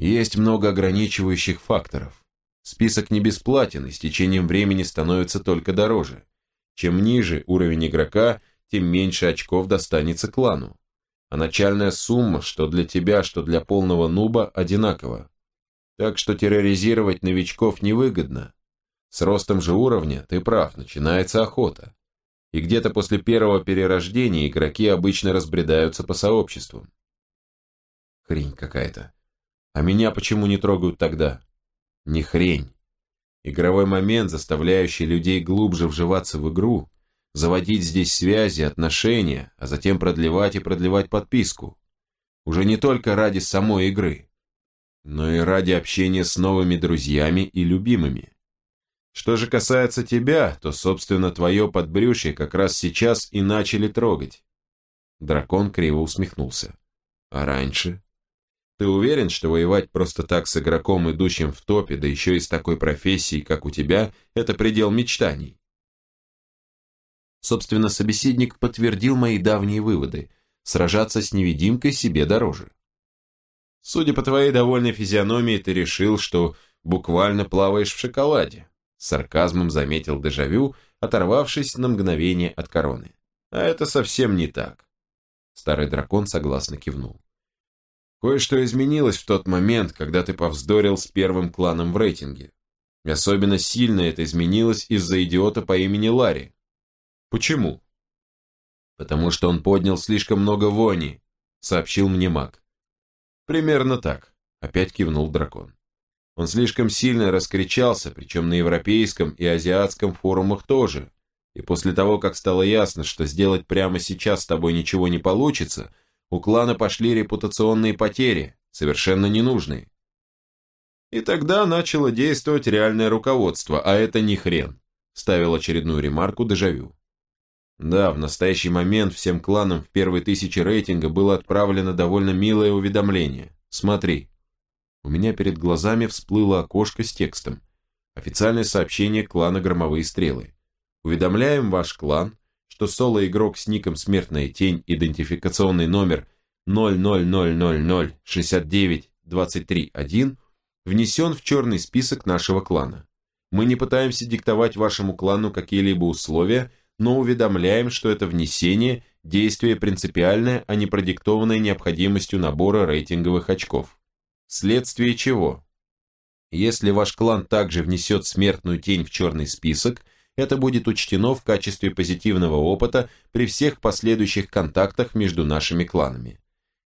Есть много ограничивающих факторов. Список не бесплатен и с течением времени становится только дороже. Чем ниже уровень игрока, тем меньше очков достанется клану. А начальная сумма, что для тебя, что для полного нуба, одинакова. Так что терроризировать новичков невыгодно. С ростом же уровня, ты прав, начинается охота. И где-то после первого перерождения игроки обычно разбредаются по сообществам. Хрень какая-то. А меня почему не трогают тогда? Не хрень. Игровой момент, заставляющий людей глубже вживаться в игру, заводить здесь связи, отношения, а затем продлевать и продлевать подписку. Уже не только ради самой игры, но и ради общения с новыми друзьями и любимыми. Что же касается тебя, то, собственно, твое подбрюшье как раз сейчас и начали трогать. Дракон криво усмехнулся. А раньше? Ты уверен, что воевать просто так с игроком, идущим в топе, да еще и с такой профессией, как у тебя, это предел мечтаний? Собственно, собеседник подтвердил мои давние выводы. Сражаться с невидимкой себе дороже. Судя по твоей довольной физиономии, ты решил, что буквально плаваешь в шоколаде. С сарказмом заметил дежавю, оторвавшись на мгновение от короны. А это совсем не так. Старый дракон согласно кивнул. Кое-что изменилось в тот момент, когда ты повздорил с первым кланом в рейтинге. Особенно сильно это изменилось из-за идиота по имени Ларри. Почему? Потому что он поднял слишком много вони, сообщил мне маг. Примерно так, опять кивнул дракон. Он слишком сильно раскричался, причем на европейском и азиатском форумах тоже. И после того, как стало ясно, что сделать прямо сейчас с тобой ничего не получится, у клана пошли репутационные потери, совершенно ненужные. И тогда начало действовать реальное руководство, а это не хрен, ставил очередную ремарку Дежавю. Да, в настоящий момент всем кланам в первой тысяче рейтинга было отправлено довольно милое уведомление. Смотри. У меня перед глазами всплыло окошко с текстом. Официальное сообщение клана Громовые Стрелы. Уведомляем ваш клан, что соло-игрок с ником «Смертная тень», идентификационный номер 00000692331, внесен в черный список нашего клана. Мы не пытаемся диктовать вашему клану какие-либо условия, но уведомляем, что это внесение – действие принципиальное, а не продиктованное необходимостью набора рейтинговых очков. Вследствие чего? Если ваш клан также внесет смертную тень в черный список – это будет учтено в качестве позитивного опыта при всех последующих контактах между нашими кланами.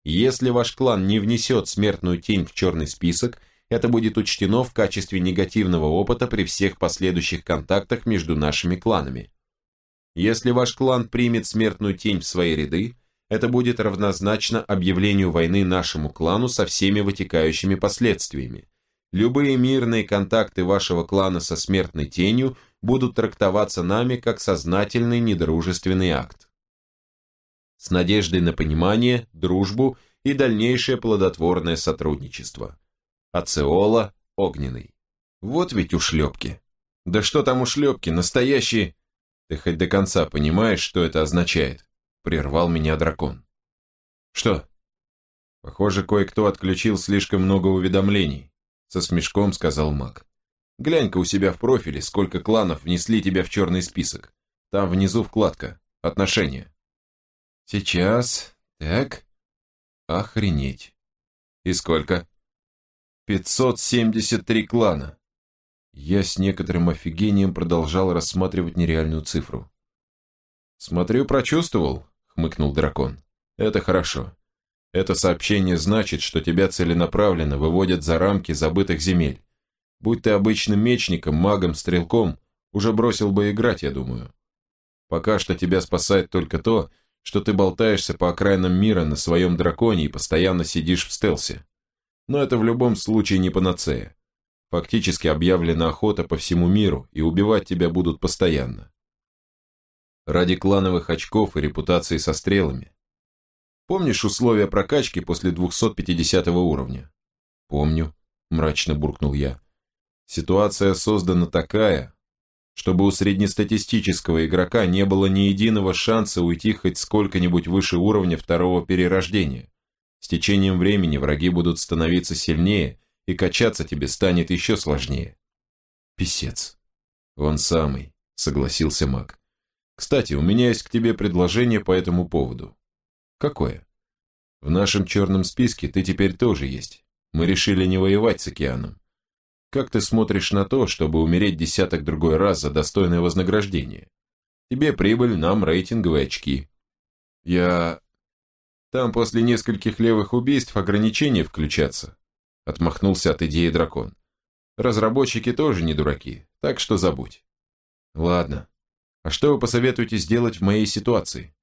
Если ваш клан не внесет смертную тень в черный список, это будет учтено в качестве негативного опыта при всех последующих контактах между нашими кланами. Если ваш клан примет смертную тень в свои ряды, это будет равнозначно объявлению войны нашему клану со всеми вытекающими последствиями. Любые мирные контакты вашего клана со смертной тенью будут трактоваться нами как сознательный недружественный акт. С надеждой на понимание, дружбу и дальнейшее плодотворное сотрудничество. Ацеола Огненный. Вот ведь ушлепки. Да что там ушлепки, настоящие... Ты хоть до конца понимаешь, что это означает? Прервал меня дракон. Что? Похоже, кое-кто отключил слишком много уведомлений. Со смешком сказал маг. Глянь-ка у себя в профиле, сколько кланов внесли тебя в черный список. Там внизу вкладка «Отношения». Сейчас. Так. Охренеть. И сколько? 573 клана. Я с некоторым офигением продолжал рассматривать нереальную цифру. «Смотрю, прочувствовал», — хмыкнул дракон. «Это хорошо. Это сообщение значит, что тебя целенаправленно выводят за рамки забытых земель. Будь ты обычным мечником, магом, стрелком, уже бросил бы играть, я думаю. Пока что тебя спасает только то, что ты болтаешься по окраинам мира на своем драконе и постоянно сидишь в стелсе. Но это в любом случае не панацея. Фактически объявлена охота по всему миру, и убивать тебя будут постоянно. Ради клановых очков и репутации со стрелами. Помнишь условия прокачки после 250 уровня? Помню, мрачно буркнул я. Ситуация создана такая, чтобы у среднестатистического игрока не было ни единого шанса уйти хоть сколько-нибудь выше уровня второго перерождения. С течением времени враги будут становиться сильнее, и качаться тебе станет еще сложнее. Писец. Он самый, согласился маг. Кстати, у меня есть к тебе предложение по этому поводу. Какое? В нашем черном списке ты теперь тоже есть. Мы решили не воевать с океаном. Как ты смотришь на то, чтобы умереть десяток другой раз за достойное вознаграждение? Тебе прибыль, нам рейтинговые очки. Я... Там после нескольких левых убийств ограничения включатся. Отмахнулся от идеи дракон. Разработчики тоже не дураки, так что забудь. Ладно. А что вы посоветуете сделать в моей ситуации?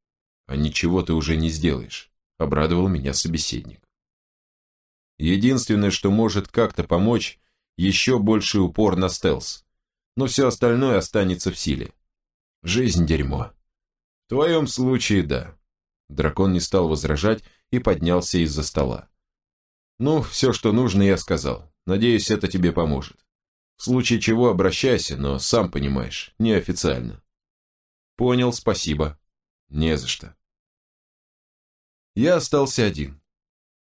А ничего ты уже не сделаешь, обрадовал меня собеседник. Единственное, что может как-то помочь, еще больший упор на стелс. Но все остальное останется в силе. Жизнь дерьмо. В твоем случае, да. Дракон не стал возражать и поднялся из-за стола. Ну, все, что нужно, я сказал. Надеюсь, это тебе поможет. В случае чего обращайся, но сам понимаешь, неофициально. Понял, спасибо. Не за что. Я остался один.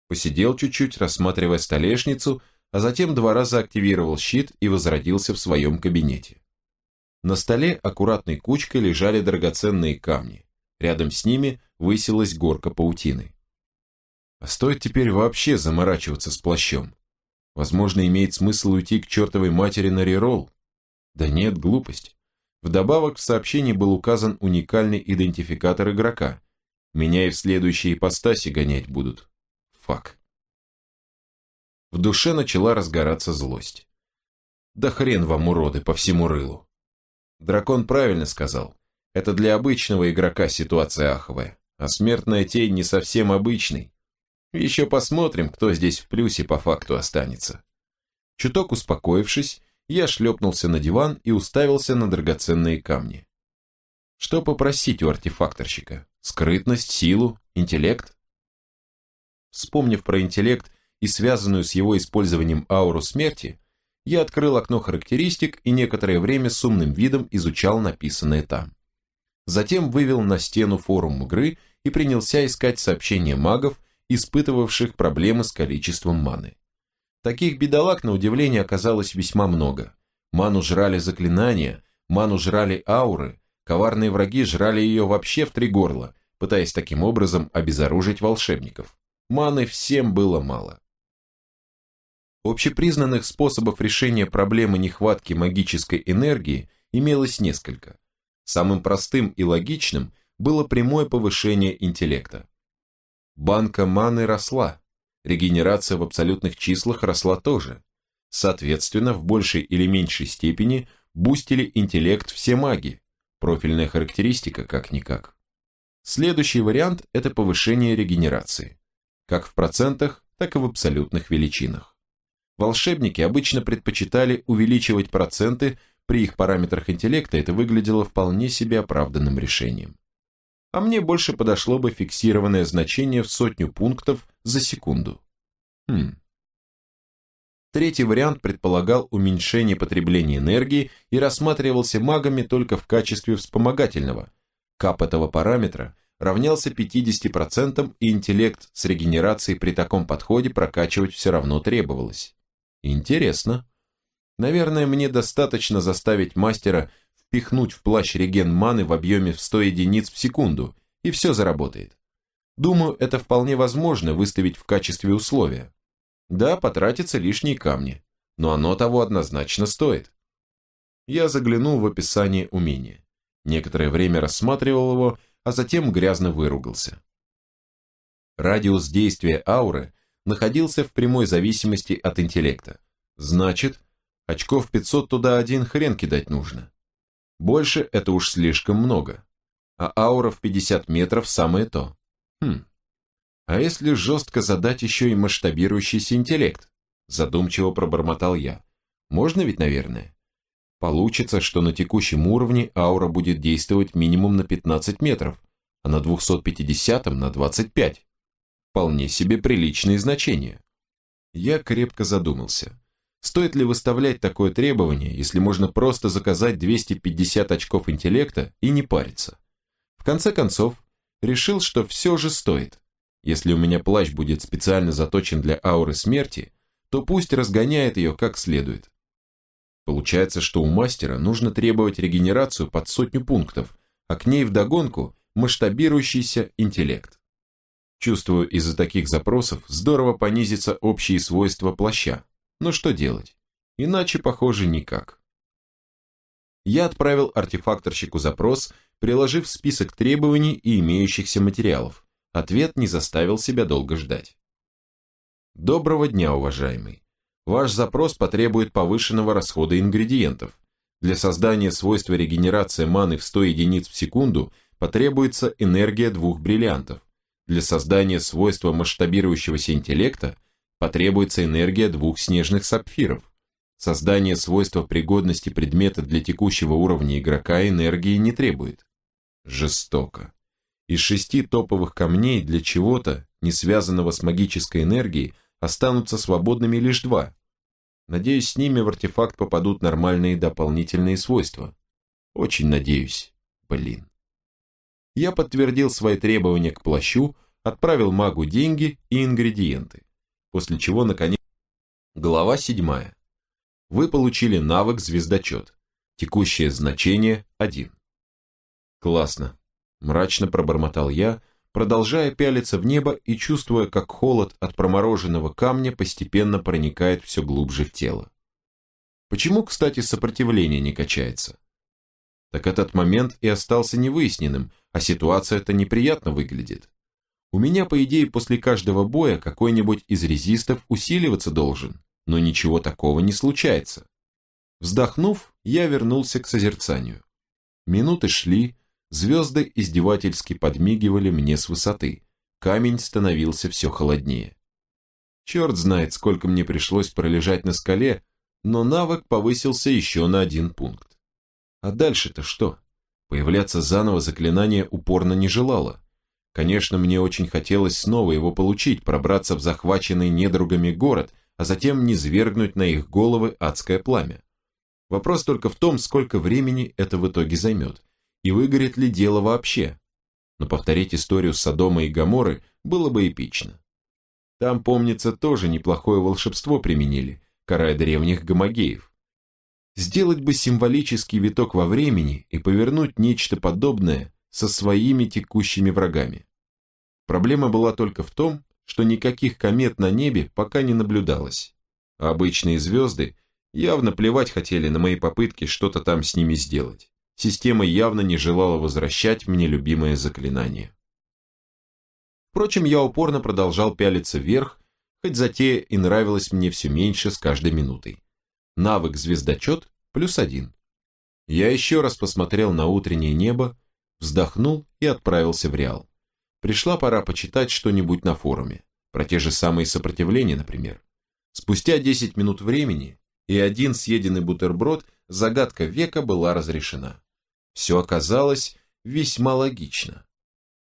Посидел чуть-чуть, рассматривая столешницу, а затем два раза активировал щит и возродился в своем кабинете. На столе аккуратной кучкой лежали драгоценные камни. Рядом с ними высилась горка паутины. А стоит теперь вообще заморачиваться с плащом? Возможно, имеет смысл уйти к чертовой матери на реролл? Да нет, глупость. Вдобавок в сообщении был указан уникальный идентификатор игрока. Меня и в следующей ипостаси гонять будут. Фак. В душе начала разгораться злость. Да хрен вам, уроды, по всему рылу. Дракон правильно сказал. Это для обычного игрока ситуация аховая, а смертная тень не совсем обычный. Еще посмотрим, кто здесь в плюсе по факту останется. Чуток успокоившись, я шлепнулся на диван и уставился на драгоценные камни. Что попросить у артефакторщика? Скрытность, силу, интеллект? Вспомнив про интеллект и связанную с его использованием ауру смерти, я открыл окно характеристик и некоторое время с умным видом изучал написанное там. Затем вывел на стену форум игры и принялся искать сообщения магов, испытывавших проблемы с количеством маны. Таких бедолаг, на удивление, оказалось весьма много. Ману жрали заклинания, ману жрали ауры, коварные враги жрали ее вообще в три горла, пытаясь таким образом обезоружить волшебников. Маны всем было мало. Общепризнанных способов решения проблемы нехватки магической энергии имелось несколько. Самым простым и логичным было прямое повышение интеллекта. Банка маны росла, регенерация в абсолютных числах росла тоже. Соответственно, в большей или меньшей степени бустили интеллект все маги, профильная характеристика как-никак. Следующий вариант – это повышение регенерации, как в процентах, так и в абсолютных величинах. Волшебники обычно предпочитали увеличивать проценты, при их параметрах интеллекта это выглядело вполне себе оправданным решением а мне больше подошло бы фиксированное значение в сотню пунктов за секунду. Хм. Третий вариант предполагал уменьшение потребления энергии и рассматривался магами только в качестве вспомогательного. Кап этого параметра равнялся 50% и интеллект с регенерацией при таком подходе прокачивать все равно требовалось. Интересно. Наверное, мне достаточно заставить мастера впихнуть в плащ реген маны в объеме в 100 единиц в секунду, и все заработает. Думаю, это вполне возможно выставить в качестве условия. Да, потратятся лишние камни, но оно того однозначно стоит. Я заглянул в описание умения. Некоторое время рассматривал его, а затем грязно выругался. Радиус действия ауры находился в прямой зависимости от интеллекта. Значит, очков 500 туда один хрен кидать нужно. Больше это уж слишком много. А аура в 50 метров самое то. Хм. А если жестко задать еще и масштабирующийся интеллект? Задумчиво пробормотал я. Можно ведь, наверное? Получится, что на текущем уровне аура будет действовать минимум на 15 метров, а на 250 на 25. Вполне себе приличные значения. Я крепко задумался. Стоит ли выставлять такое требование, если можно просто заказать 250 очков интеллекта и не париться? В конце концов, решил, что все же стоит. Если у меня плащ будет специально заточен для ауры смерти, то пусть разгоняет ее как следует. Получается, что у мастера нужно требовать регенерацию под сотню пунктов, а к ней вдогонку масштабирующийся интеллект. Чувствую, из-за таких запросов здорово понизится общие свойства плаща. Но что делать? Иначе, похоже, никак. Я отправил артефакторщику запрос, приложив список требований и имеющихся материалов. Ответ не заставил себя долго ждать. Доброго дня, уважаемый. Ваш запрос потребует повышенного расхода ингредиентов. Для создания свойства регенерации маны в 100 единиц в секунду потребуется энергия двух бриллиантов. Для создания свойства масштабирующегося интеллекта потребуется энергия двух снежных сапфиров. Создание свойства пригодности предмета для текущего уровня игрока энергии не требует. Жестоко. Из шести топовых камней для чего-то, не связанного с магической энергией, останутся свободными лишь два. Надеюсь, с ними в артефакт попадут нормальные дополнительные свойства. Очень надеюсь. Блин. Я подтвердил свои требования к плащу, отправил магу деньги и ингредиенты. После чего, наконец... Глава седьмая. Вы получили навык «Звездочет». Текущее значение 1. Классно. Мрачно пробормотал я, продолжая пялиться в небо и чувствуя, как холод от промороженного камня постепенно проникает все глубже в тело. Почему, кстати, сопротивление не качается? Так этот момент и остался невыясненным, а ситуация-то неприятно выглядит. У меня, по идее, после каждого боя какой-нибудь из резистов усиливаться должен, но ничего такого не случается. Вздохнув, я вернулся к созерцанию. Минуты шли, Звезды издевательски подмигивали мне с высоты. Камень становился все холоднее. Черт знает, сколько мне пришлось пролежать на скале, но навык повысился еще на один пункт. А дальше-то что? Появляться заново заклинание упорно не желало. Конечно, мне очень хотелось снова его получить, пробраться в захваченный недругами город, а затем низвергнуть на их головы адское пламя. Вопрос только в том, сколько времени это в итоге займет и выгорит ли дело вообще. Но повторить историю Содома и Гаморы было бы эпично. Там, помнится, тоже неплохое волшебство применили, карая древних гомогеев. Сделать бы символический виток во времени и повернуть нечто подобное со своими текущими врагами. Проблема была только в том, что никаких комет на небе пока не наблюдалось, а обычные звезды явно плевать хотели на мои попытки что-то там с ними сделать система явно не желала возвращать мне любимое заклинание. Впрочем, я упорно продолжал пялиться вверх, хоть затея и нравилась мне все меньше с каждой минутой. Навык «Звездочет» плюс один. Я еще раз посмотрел на утреннее небо, вздохнул и отправился в Реал. Пришла пора почитать что-нибудь на форуме, про те же самые сопротивления, например. Спустя 10 минут времени и один съеденный бутерброд загадка века была разрешена. Все оказалось весьма логично.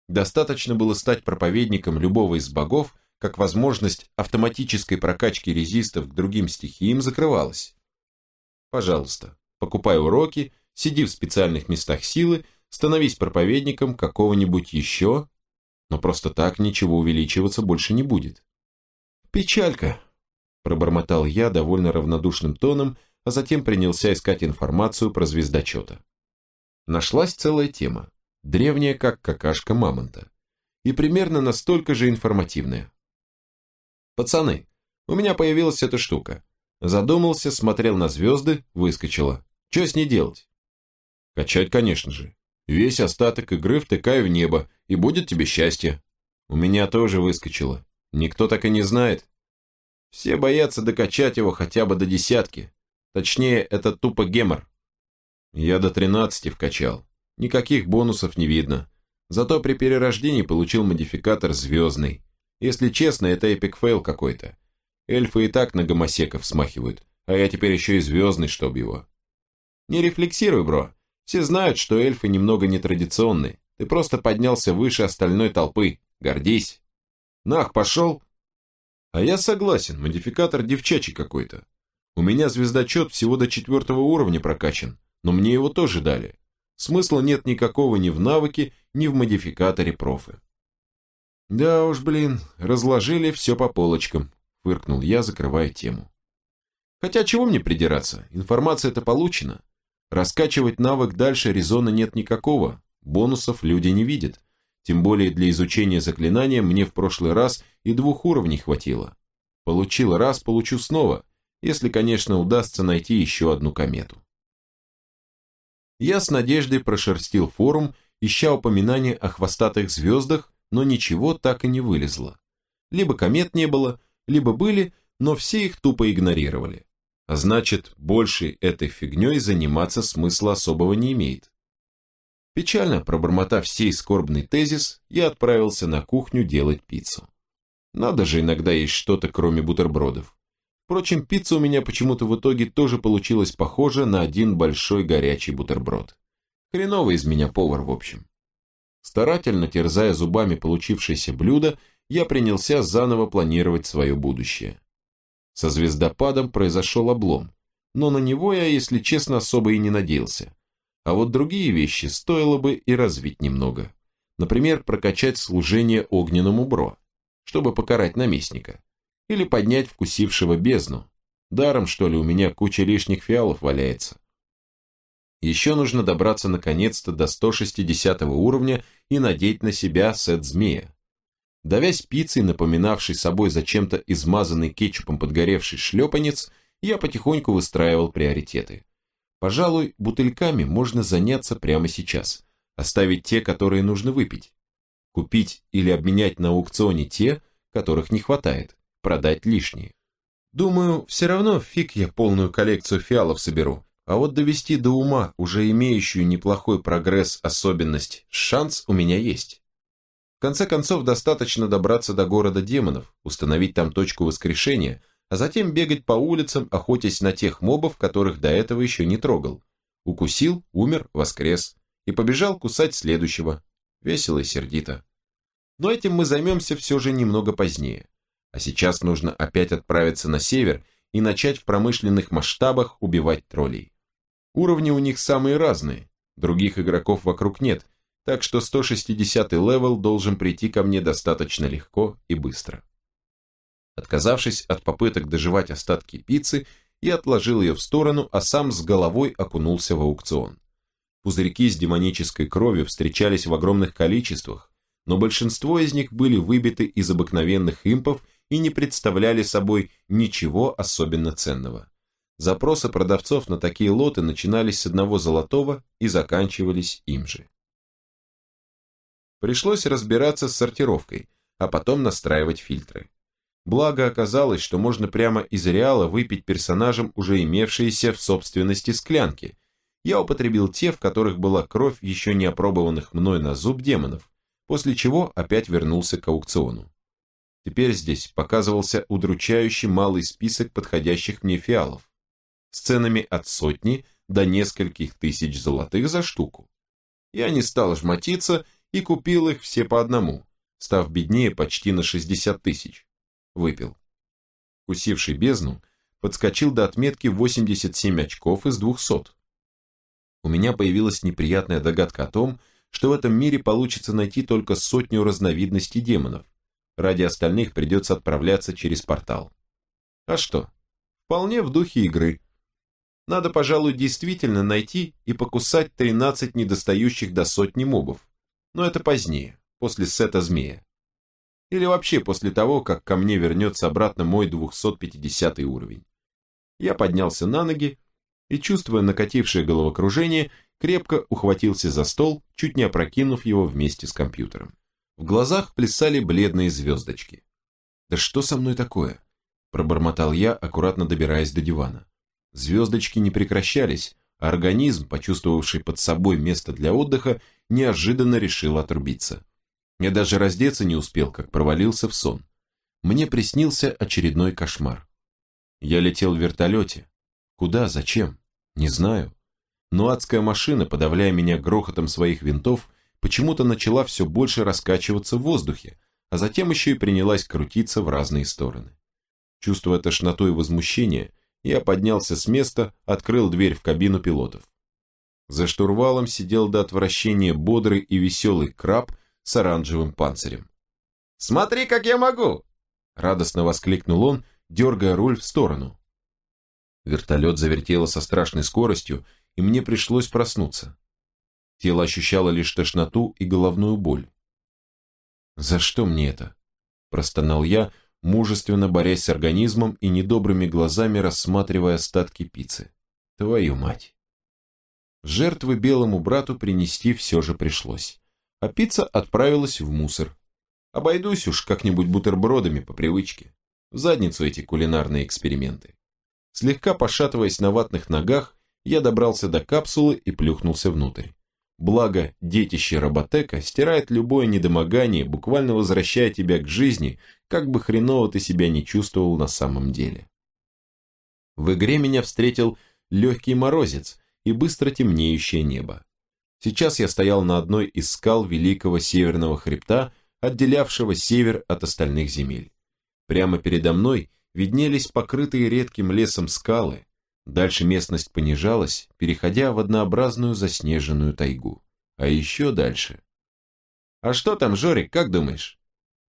Достаточно было стать проповедником любого из богов, как возможность автоматической прокачки резистов к другим стихиям закрывалась. Пожалуйста, покупай уроки, сиди в специальных местах силы, становись проповедником какого-нибудь еще, но просто так ничего увеличиваться больше не будет. Печалька, пробормотал я довольно равнодушным тоном, а затем принялся искать информацию про звездочета нашлась целая тема, древняя как какашка мамонта, и примерно настолько же информативная. «Пацаны, у меня появилась эта штука. Задумался, смотрел на звезды, выскочила. Что с ней делать?» «Качать, конечно же. Весь остаток игры втыкаю в небо, и будет тебе счастье. У меня тоже выскочило. Никто так и не знает. Все боятся докачать его хотя бы до десятки. Точнее, это тупо гемор. Я до 13 вкачал. Никаких бонусов не видно. Зато при перерождении получил модификатор звездный. Если честно, это epic fail какой-то. Эльфы и так на гомосеков смахивают, а я теперь еще и звездный, чтоб его. Не рефлексируй, бро. Все знают, что эльфы немного нетрадиционные. Ты просто поднялся выше остальной толпы. Гордись. Нах, пошел. А я согласен, модификатор девчачий какой-то. У меня звездочет всего до четвертого уровня прокачан но мне его тоже дали. Смысла нет никакого ни в навыке, ни в модификаторе профы. Да уж, блин, разложили все по полочкам, фыркнул я, закрывая тему. Хотя чего мне придираться, информация-то получена. Раскачивать навык дальше резона нет никакого, бонусов люди не видят. Тем более для изучения заклинания мне в прошлый раз и двух уровней хватило. Получил раз, получу снова, если, конечно, удастся найти еще одну комету. Я с надеждой прошерстил форум, ища упоминания о хвостатых звездах, но ничего так и не вылезло. Либо комет не было, либо были, но все их тупо игнорировали. А значит, больше этой фигней заниматься смысла особого не имеет. Печально пробормотав сей скорбный тезис, я отправился на кухню делать пиццу. Надо же иногда есть что-то, кроме бутербродов. Впрочем, пицца у меня почему-то в итоге тоже получилась похожа на один большой горячий бутерброд. Хреновый из меня повар, в общем. Старательно терзая зубами получившееся блюдо, я принялся заново планировать свое будущее. Со звездопадом произошел облом, но на него я, если честно, особо и не надеялся. А вот другие вещи стоило бы и развить немного. Например, прокачать служение огненному бро, чтобы покарать наместника или поднять вкусившего бездну. Даром, что ли, у меня куча лишних фиалов валяется. Еще нужно добраться наконец-то до 160 уровня и надеть на себя сет змея. Давясь пиццей, напоминавшей собой зачем-то измазанный кетчупом подгоревший шлепанец, я потихоньку выстраивал приоритеты. Пожалуй, бутыльками можно заняться прямо сейчас, оставить те, которые нужно выпить. Купить или обменять на аукционе те, которых не хватает продать лишние. Думаю, все равно фиг я полную коллекцию фиалов соберу, а вот довести до ума уже имеющую неплохой прогресс особенность шанс у меня есть. В конце концов, достаточно добраться до города демонов, установить там точку воскрешения, а затем бегать по улицам, охотясь на тех мобов, которых до этого еще не трогал. Укусил, умер, воскрес. И побежал кусать следующего. Весело и сердито. Но этим мы займемся все же немного позднее. А сейчас нужно опять отправиться на север и начать в промышленных масштабах убивать троллей. Уровни у них самые разные, других игроков вокруг нет, так что 160 level должен прийти ко мне достаточно легко и быстро. Отказавшись от попыток доживать остатки пиццы, я отложил ее в сторону, а сам с головой окунулся в аукцион. Пузырьки с демонической кровью встречались в огромных количествах, но большинство из них были выбиты из обыкновенных импов и не представляли собой ничего особенно ценного. Запросы продавцов на такие лоты начинались с одного золотого и заканчивались им же. Пришлось разбираться с сортировкой, а потом настраивать фильтры. Благо оказалось, что можно прямо из реала выпить персонажам уже имевшиеся в собственности склянки. Я употребил те, в которых была кровь еще не опробованных мной на зуб демонов, после чего опять вернулся к аукциону. Теперь здесь показывался удручающий малый список подходящих мне фиалов, с ценами от сотни до нескольких тысяч золотых за штуку. Я не стал жмотиться и купил их все по одному, став беднее почти на 60 тысяч. Выпил. Кусивший бездну, подскочил до отметки 87 очков из 200. У меня появилась неприятная догадка о том, что в этом мире получится найти только сотню разновидностей демонов, Ради остальных придется отправляться через портал. А что? Вполне в духе игры. Надо, пожалуй, действительно найти и покусать 13 недостающих до сотни мобов. Но это позднее, после сета змея. Или вообще после того, как ко мне вернется обратно мой 250 уровень. Я поднялся на ноги и, чувствуя накатившее головокружение, крепко ухватился за стол, чуть не опрокинув его вместе с компьютером. В глазах плясали бледные звездочки. «Да что со мной такое?» – пробормотал я, аккуратно добираясь до дивана. Звездочки не прекращались, а организм, почувствовавший под собой место для отдыха, неожиданно решил отрубиться. Я даже раздеться не успел, как провалился в сон. Мне приснился очередной кошмар. Я летел в вертолете. Куда, зачем? Не знаю. Но адская машина, подавляя меня грохотом своих винтов, почему-то начала все больше раскачиваться в воздухе, а затем еще и принялась крутиться в разные стороны. Чувствуя тошноту и возмущение, я поднялся с места, открыл дверь в кабину пилотов. За штурвалом сидел до отвращения бодрый и веселый краб с оранжевым панцирем. «Смотри, как я могу!» радостно воскликнул он, дергая руль в сторону. Вертолет завертело со страшной скоростью, и мне пришлось проснуться. Тело ощущало лишь тошноту и головную боль. «За что мне это?» – простонал я, мужественно борясь с организмом и недобрыми глазами рассматривая остатки пиццы. «Твою мать!» Жертвы белому брату принести все же пришлось, а пицца отправилась в мусор. Обойдусь уж как-нибудь бутербродами по привычке. В задницу эти кулинарные эксперименты. Слегка пошатываясь на ватных ногах, я добрался до капсулы и плюхнулся внутрь. Благо, детище Роботека стирает любое недомогание, буквально возвращая тебя к жизни, как бы хреново ты себя не чувствовал на самом деле. В игре меня встретил легкий морозец и быстро темнеющее небо. Сейчас я стоял на одной из скал Великого Северного Хребта, отделявшего север от остальных земель. Прямо передо мной виднелись покрытые редким лесом скалы, дальше местность понижалась, переходя в однообразную заснеженную тайгу. А еще дальше. «А что там, Жорик, как думаешь?»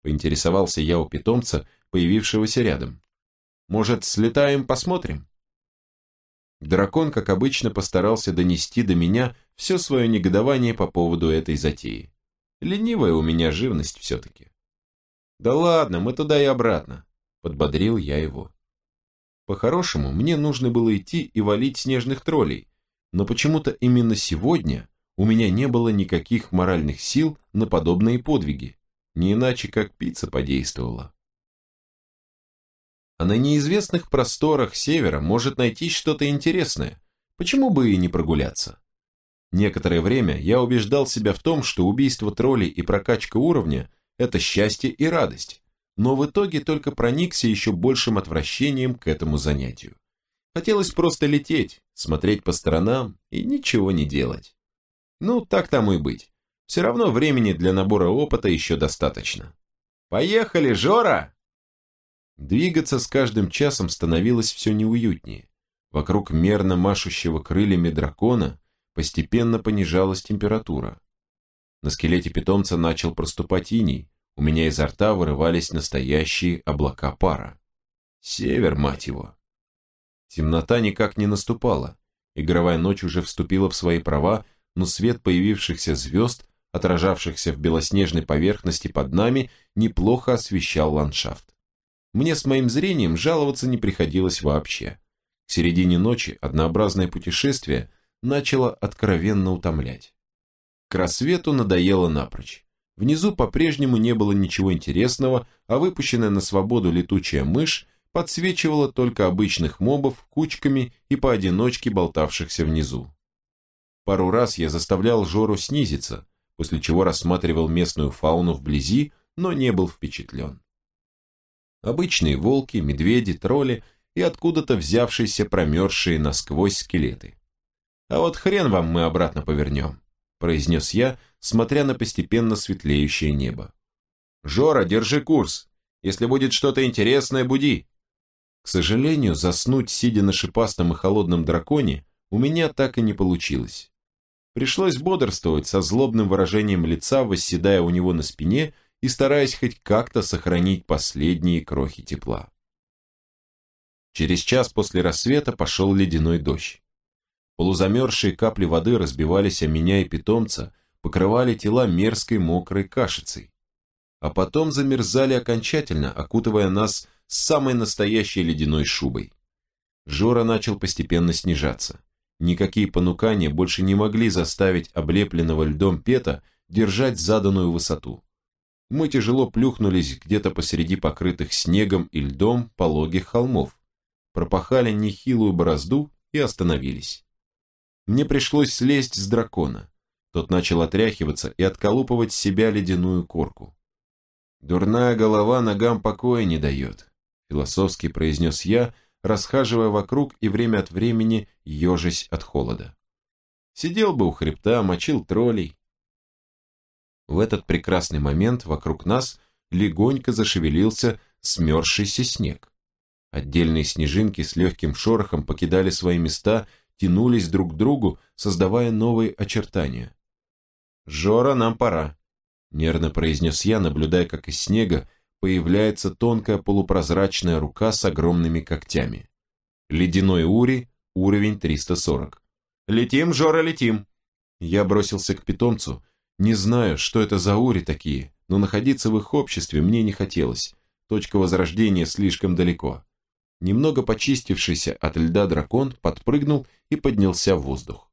Поинтересовался я у питомца, появившегося рядом. «Может, слетаем, посмотрим?» Дракон, как обычно, постарался донести до меня все свое негодование по поводу этой затеи. Ленивая у меня живность все-таки. «Да ладно, мы туда и обратно», – подбодрил я его. По-хорошему, мне нужно было идти и валить снежных троллей, но почему-то именно сегодня у меня не было никаких моральных сил на подобные подвиги, не иначе как пицца подействовала. А на неизвестных просторах севера может найти что-то интересное, почему бы и не прогуляться? Некоторое время я убеждал себя в том, что убийство троллей и прокачка уровня – это счастье и радость, но в итоге только проникся еще большим отвращением к этому занятию. Хотелось просто лететь, смотреть по сторонам и ничего не делать. Ну, так тому и быть. Все равно времени для набора опыта еще достаточно. «Поехали, Жора!» Двигаться с каждым часом становилось все неуютнее. Вокруг мерно машущего крыльями дракона постепенно понижалась температура. На скелете питомца начал проступать иней, у меня изо рта вырывались настоящие облака пара. Север, мать его. Темнота никак не наступала. Игровая ночь уже вступила в свои права, но свет появившихся звезд, отражавшихся в белоснежной поверхности под нами, неплохо освещал ландшафт. Мне с моим зрением жаловаться не приходилось вообще. К середине ночи однообразное путешествие начало откровенно утомлять. К рассвету надоело напрочь. Внизу по-прежнему не было ничего интересного, а выпущенная на свободу летучая мышь подсвечивала только обычных мобов кучками и поодиночке болтавшихся внизу. Пару раз я заставлял Жору снизиться, после чего рассматривал местную фауну вблизи, но не был впечатлен. Обычные волки, медведи, тролли и откуда-то взявшиеся промерзшие насквозь скелеты. А вот хрен вам мы обратно повернем произнес я, смотря на постепенно светлеющее небо. «Жора, держи курс. Если будет что-то интересное, буди». К сожалению, заснуть, сидя на шипастом и холодном драконе, у меня так и не получилось. Пришлось бодрствовать со злобным выражением лица, восседая у него на спине и стараясь хоть как-то сохранить последние крохи тепла. Через час после рассвета пошел ледяной дождь. Полузамерзшие капли воды разбивались о меня и питомца, покрывали тела мерзкой мокрой кашицей. А потом замерзали окончательно, окутывая нас самой настоящей ледяной шубой. Жора начал постепенно снижаться. Никакие понукания больше не могли заставить облепленного льдом Пета держать заданную высоту. Мы тяжело плюхнулись где-то посреди покрытых снегом и льдом пологих холмов, пропахали нехилую борозду и остановились. Мне пришлось слезть с дракона. Тот начал отряхиваться и отколупывать с себя ледяную корку. «Дурная голова ногам покоя не дает», — философски произнес я, расхаживая вокруг и время от времени ежась от холода. Сидел бы у хребта, мочил троллей. В этот прекрасный момент вокруг нас легонько зашевелился смерзшийся снег. Отдельные снежинки с легким шорохом покидали свои места тянулись друг к другу, создавая новые очертания. «Жора, нам пора», — нервно произнес я, наблюдая, как из снега появляется тонкая полупрозрачная рука с огромными когтями. Ледяной Ури, уровень 340. «Летим, Жора, летим!» Я бросился к питомцу. Не знаю, что это за Ури такие, но находиться в их обществе мне не хотелось. Точка возрождения слишком далеко. Немного почистившийся от льда дракон подпрыгнул и поднялся в воздух.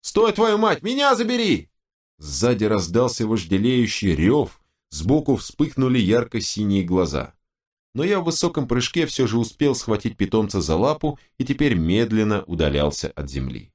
«Стой, твою мать, меня забери!» Сзади раздался вожделеющий рев, сбоку вспыхнули ярко-синие глаза. Но я в высоком прыжке все же успел схватить питомца за лапу и теперь медленно удалялся от земли.